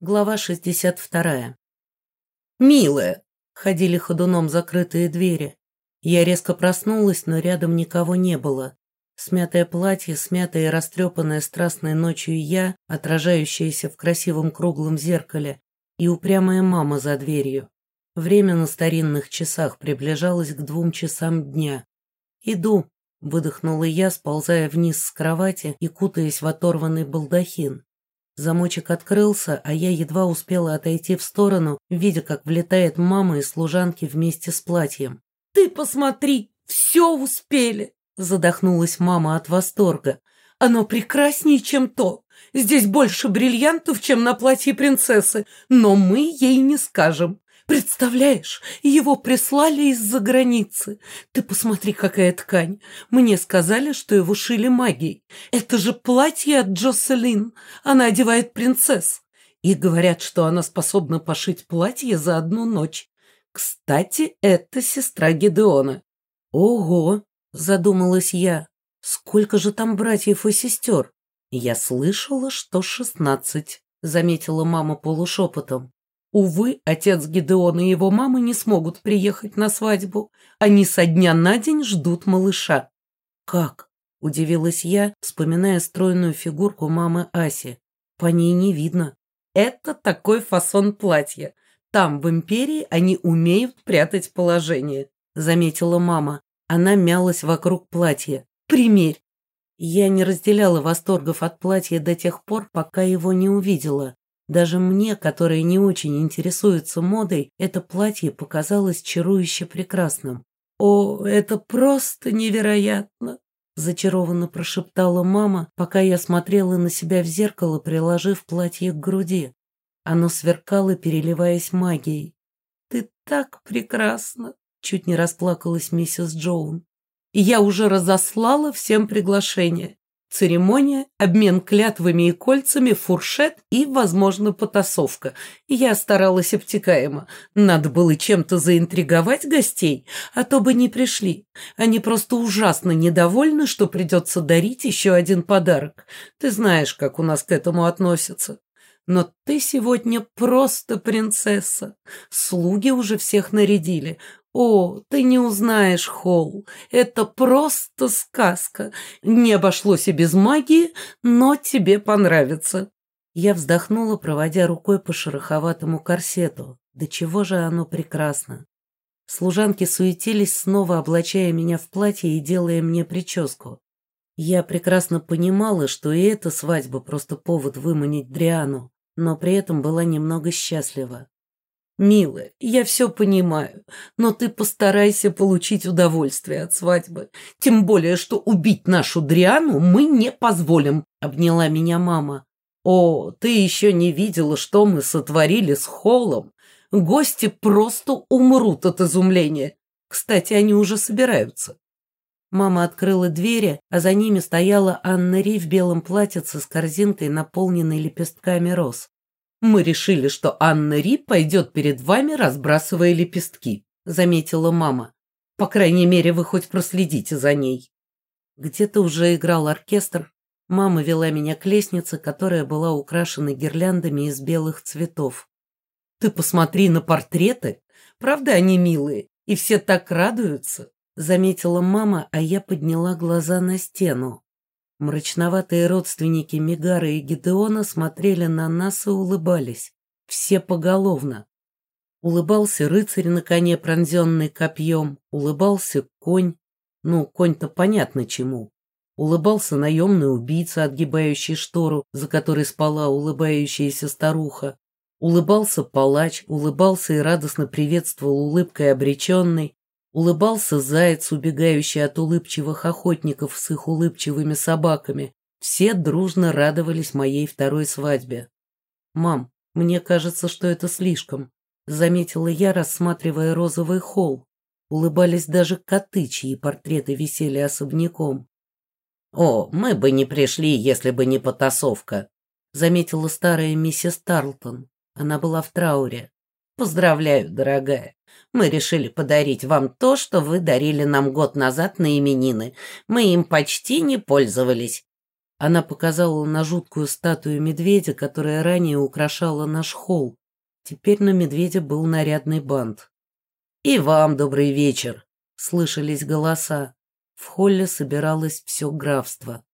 Глава 62. «Милая!» — ходили ходуном закрытые двери. Я резко проснулась, но рядом никого не было. Смятое платье, смятое и растрепанное страстной ночью я, отражающееся в красивом круглом зеркале, и упрямая мама за дверью. Время на старинных часах приближалось к двум часам дня. «Иду», — выдохнула я, сползая вниз с кровати и кутаясь в оторванный балдахин. Замочек открылся, а я едва успела отойти в сторону, видя, как влетает мама и служанки вместе с платьем. «Ты посмотри, все успели!» Задохнулась мама от восторга. «Оно прекраснее, чем то. Здесь больше бриллиантов, чем на платье принцессы, но мы ей не скажем. Представляешь, его прислали из-за границы. Ты посмотри, какая ткань. Мне сказали, что его шили магией. Это же платье от Джоселин. Она одевает принцесс. И говорят, что она способна пошить платье за одну ночь. Кстати, это сестра Гедеона. Ого, задумалась я. Сколько же там братьев и сестер? Я слышала, что шестнадцать, заметила мама полушепотом. Увы, отец Гидеона и его мама не смогут приехать на свадьбу. Они со дня на день ждут малыша. «Как?» – удивилась я, вспоминая стройную фигурку мамы Аси. «По ней не видно». «Это такой фасон платья. Там, в империи, они умеют прятать положение», – заметила мама. Она мялась вокруг платья. «Примерь». Я не разделяла восторгов от платья до тех пор, пока его не увидела. Даже мне, которая не очень интересуется модой, это платье показалось чарующе прекрасным. «О, это просто невероятно!» Зачарованно прошептала мама, пока я смотрела на себя в зеркало, приложив платье к груди. Оно сверкало, переливаясь магией. «Ты так прекрасна!» Чуть не расплакалась миссис Джоун. «Я уже разослала всем приглашение. Церемония, обмен клятвами и кольцами, фуршет и, возможно, потасовка. Я старалась обтекаемо. Надо было чем-то заинтриговать гостей, а то бы не пришли. Они просто ужасно недовольны, что придется дарить еще один подарок. Ты знаешь, как у нас к этому относятся. Но ты сегодня просто принцесса. Слуги уже всех нарядили. О, ты не узнаешь, Холл. Это просто сказка. Не обошлось и без магии, но тебе понравится. Я вздохнула, проводя рукой по шероховатому корсету. Да чего же оно прекрасно. Служанки суетились, снова облачая меня в платье и делая мне прическу. Я прекрасно понимала, что и эта свадьба просто повод выманить Дриану но при этом была немного счастлива. «Милая, я все понимаю, но ты постарайся получить удовольствие от свадьбы. Тем более, что убить нашу Дриану мы не позволим», — обняла меня мама. «О, ты еще не видела, что мы сотворили с Холлом. Гости просто умрут от изумления. Кстати, они уже собираются. Мама открыла двери, а за ними стояла Анна Ри в белом платьице с корзинкой, наполненной лепестками роз. «Мы решили, что Анна Ри пойдет перед вами, разбрасывая лепестки», — заметила мама. «По крайней мере, вы хоть проследите за ней». Где-то уже играл оркестр. Мама вела меня к лестнице, которая была украшена гирляндами из белых цветов. «Ты посмотри на портреты. Правда, они милые, и все так радуются», заметила мама, а я подняла глаза на стену. Мрачноватые родственники Мегара и Гидеона смотрели на нас и улыбались. Все поголовно. Улыбался рыцарь на коне, пронзенный копьем, улыбался конь. Ну, конь-то понятно чему. Улыбался наемный убийца, отгибающий штору, за которой спала улыбающаяся старуха. Улыбался палач, улыбался и радостно приветствовал улыбкой обреченный, Улыбался заяц, убегающий от улыбчивых охотников с их улыбчивыми собаками. Все дружно радовались моей второй свадьбе. «Мам, мне кажется, что это слишком», — заметила я, рассматривая розовый холл. Улыбались даже коты, чьи портреты висели особняком. «О, мы бы не пришли, если бы не потасовка», — заметила старая миссис Тарлтон. Она была в трауре. «Поздравляю, дорогая. Мы решили подарить вам то, что вы дарили нам год назад на именины. Мы им почти не пользовались». Она показала на жуткую статую медведя, которая ранее украшала наш холл. Теперь на медведя был нарядный бант. «И вам добрый вечер!» — слышались голоса. В холле собиралось все графство.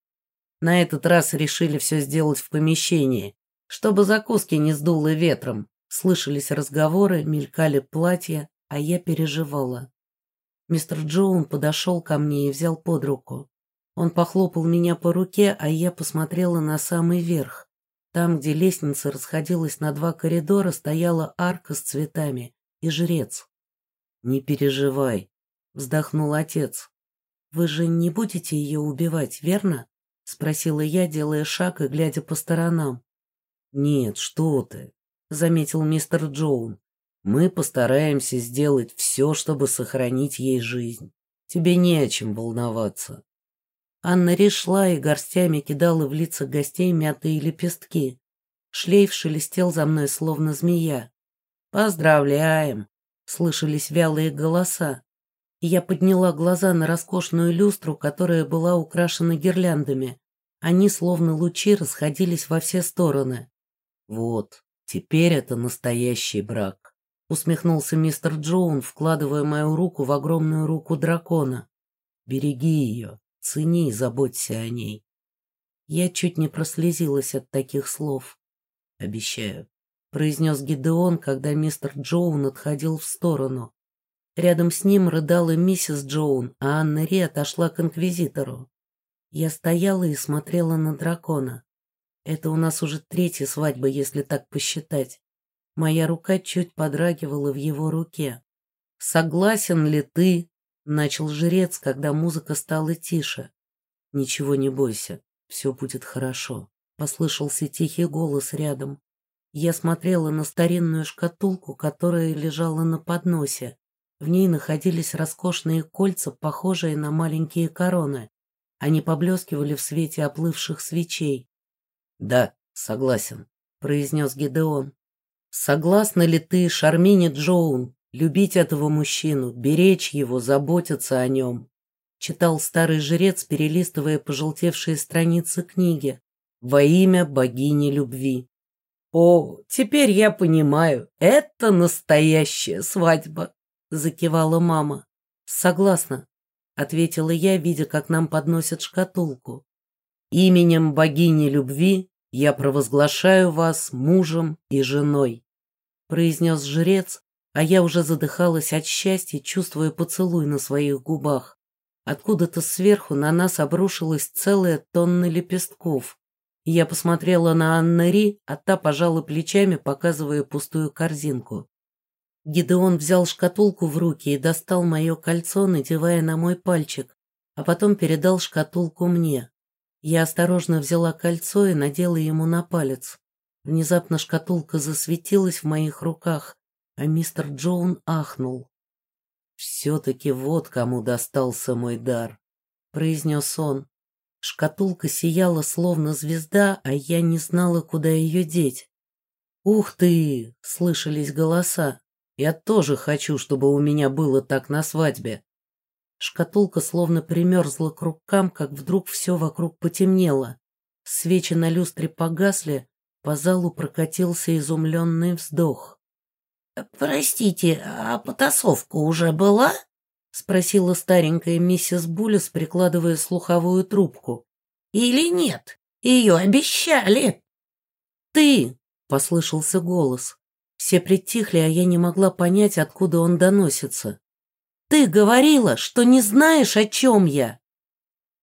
На этот раз решили все сделать в помещении, чтобы закуски не сдуло ветром. Слышались разговоры, мелькали платья, а я переживала. Мистер Джоун подошел ко мне и взял под руку. Он похлопал меня по руке, а я посмотрела на самый верх. Там, где лестница расходилась на два коридора, стояла арка с цветами и жрец. «Не переживай», — вздохнул отец. «Вы же не будете ее убивать, верно?» — спросила я, делая шаг и глядя по сторонам. «Нет, что ты», — заметил мистер Джоун. «Мы постараемся сделать все, чтобы сохранить ей жизнь. Тебе не о чем волноваться». Анна решла и горстями кидала в лица гостей мятые лепестки. Шлейф шелестел за мной, словно змея. «Поздравляем!» — слышались вялые голоса. Я подняла глаза на роскошную люстру, которая была украшена гирляндами. Они, словно лучи, расходились во все стороны. «Вот, теперь это настоящий брак», — усмехнулся мистер Джоун, вкладывая мою руку в огромную руку дракона. «Береги ее, Цени и заботься о ней. Я чуть не прослезилась от таких слов. Обещаю, произнес Гидеон, когда мистер Джоун отходил в сторону. Рядом с ним рыдала миссис Джоун, а Анна Ри отошла к инквизитору. Я стояла и смотрела на дракона. Это у нас уже третья свадьба, если так посчитать. Моя рука чуть подрагивала в его руке. «Согласен ли ты, Начал жрец, когда музыка стала тише. «Ничего не бойся, все будет хорошо», — послышался тихий голос рядом. Я смотрела на старинную шкатулку, которая лежала на подносе. В ней находились роскошные кольца, похожие на маленькие короны. Они поблескивали в свете оплывших свечей. «Да, согласен», — произнес Гидеон. «Согласна ли ты, Шармини Джоун, Любить этого мужчину, беречь его, заботиться о нем. Читал старый жрец, перелистывая пожелтевшие страницы книги. Во имя богини любви. «О, теперь я понимаю, это настоящая свадьба!» Закивала мама. «Согласна», — ответила я, видя, как нам подносят шкатулку. «Именем богини любви я провозглашаю вас мужем и женой», — произнес жрец, а я уже задыхалась от счастья, чувствуя поцелуй на своих губах. Откуда-то сверху на нас обрушилась целая тонна лепестков. Я посмотрела на Анна Ри, а та пожала плечами, показывая пустую корзинку. Гидеон взял шкатулку в руки и достал мое кольцо, надевая на мой пальчик, а потом передал шкатулку мне. Я осторожно взяла кольцо и надела ему на палец. Внезапно шкатулка засветилась в моих руках, а мистер Джоун ахнул. «Все-таки вот кому достался мой дар», — произнес он. Шкатулка сияла, словно звезда, а я не знала, куда ее деть. «Ух ты!» — слышались голоса. «Я тоже хочу, чтобы у меня было так на свадьбе». Шкатулка словно примерзла к рукам, как вдруг все вокруг потемнело. Свечи на люстре погасли, по залу прокатился изумленный вздох. «Простите, а потасовка уже была?» — спросила старенькая миссис Буллис, прикладывая слуховую трубку. «Или нет? Ее обещали!» «Ты!» — послышался голос. Все притихли, а я не могла понять, откуда он доносится. «Ты говорила, что не знаешь, о чем я!»